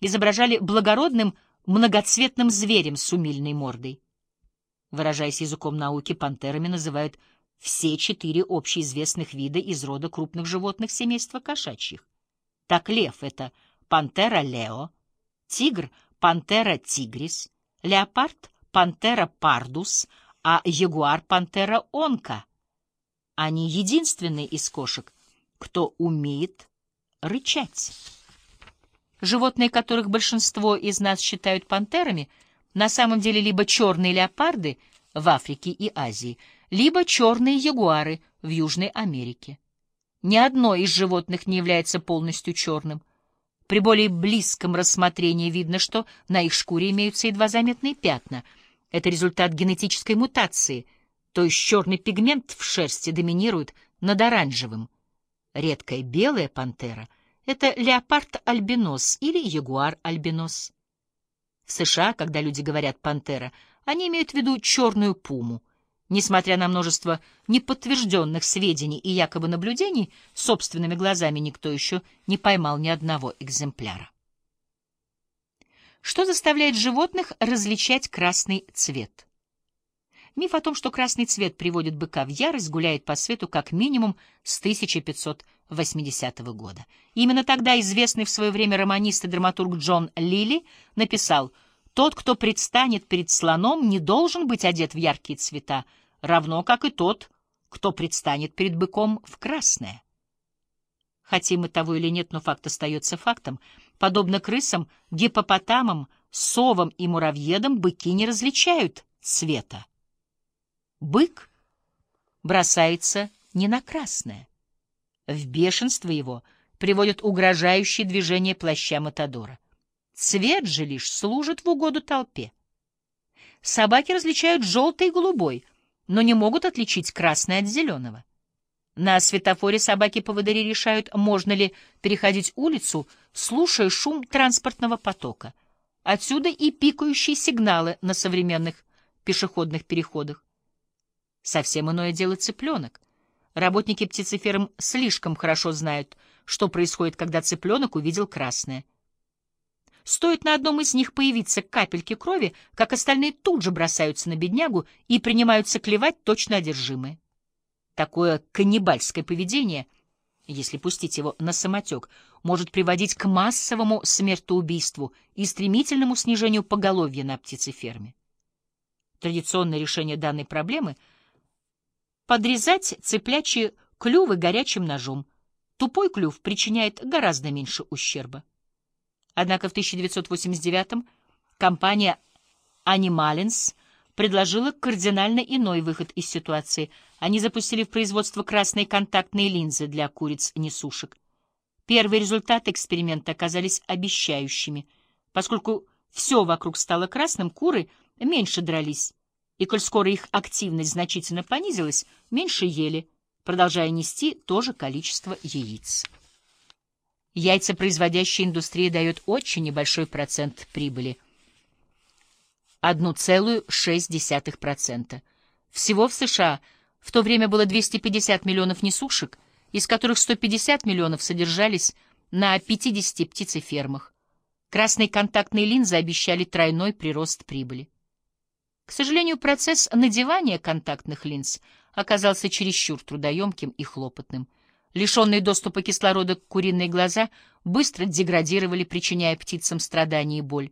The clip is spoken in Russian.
изображали благородным многоцветным зверем с умильной мордой. Выражаясь языком науки, пантерами называют все четыре общеизвестных вида из рода крупных животных семейства кошачьих. Так лев — это пантера лео, тигр — пантера тигрис, леопард — пантера пардус, а ягуар — пантера онка. Они единственные из кошек, кто умеет рычать. Животные, которых большинство из нас считают пантерами, на самом деле либо черные леопарды в Африке и Азии, либо черные ягуары в Южной Америке. Ни одно из животных не является полностью черным. При более близком рассмотрении видно, что на их шкуре имеются едва заметные пятна. Это результат генетической мутации, то есть черный пигмент в шерсти доминирует над оранжевым. Редкая белая пантера — это леопард-альбинос или ягуар-альбинос. В США, когда люди говорят «пантера», они имеют в виду черную пуму. Несмотря на множество неподтвержденных сведений и якобы наблюдений, собственными глазами никто еще не поймал ни одного экземпляра. Что заставляет животных различать красный цвет? Миф о том, что красный цвет приводит быка в ярость, гуляет по свету как минимум с 1580 года. Именно тогда известный в свое время романист и драматург Джон Лили написал «Тот, кто предстанет перед слоном, не должен быть одет в яркие цвета, равно как и тот, кто предстанет перед быком в красное». Хотим мы того или нет, но факт остается фактом. Подобно крысам, гипопотамам, совам и муравьедам быки не различают цвета. Бык бросается не на красное. В бешенство его приводят угрожающие движения плаща Матадора. Цвет же лишь служит в угоду толпе. Собаки различают желтый и голубой, но не могут отличить красное от зеленого. На светофоре собаки-поводыри решают, можно ли переходить улицу, слушая шум транспортного потока. Отсюда и пикающие сигналы на современных пешеходных переходах. Совсем иное дело цыпленок. Работники птицеферм слишком хорошо знают, что происходит, когда цыпленок увидел красное. Стоит на одном из них появиться капельки крови, как остальные тут же бросаются на беднягу и принимаются клевать точно одержимые. Такое каннибальское поведение, если пустить его на самотек, может приводить к массовому смертоубийству и стремительному снижению поголовья на птицеферме. Традиционное решение данной проблемы — Подрезать цыплячьи клювы горячим ножом. Тупой клюв причиняет гораздо меньше ущерба. Однако в 1989-м компания Animalins предложила кардинально иной выход из ситуации. Они запустили в производство красные контактные линзы для куриц-несушек. Первые результаты эксперимента оказались обещающими. Поскольку все вокруг стало красным, куры меньше дрались и коль скоро их активность значительно понизилась, меньше ели, продолжая нести то же количество яиц. Яйцепроизводящая индустрия дает очень небольшой процент прибыли — 1,6%. Всего в США в то время было 250 миллионов несушек, из которых 150 миллионов содержались на 50 птицефермах. Красные контактные линзы обещали тройной прирост прибыли. К сожалению, процесс надевания контактных линз оказался чересчур трудоемким и хлопотным. Лишенные доступа кислорода куриные глаза быстро деградировали, причиняя птицам страдания и боль.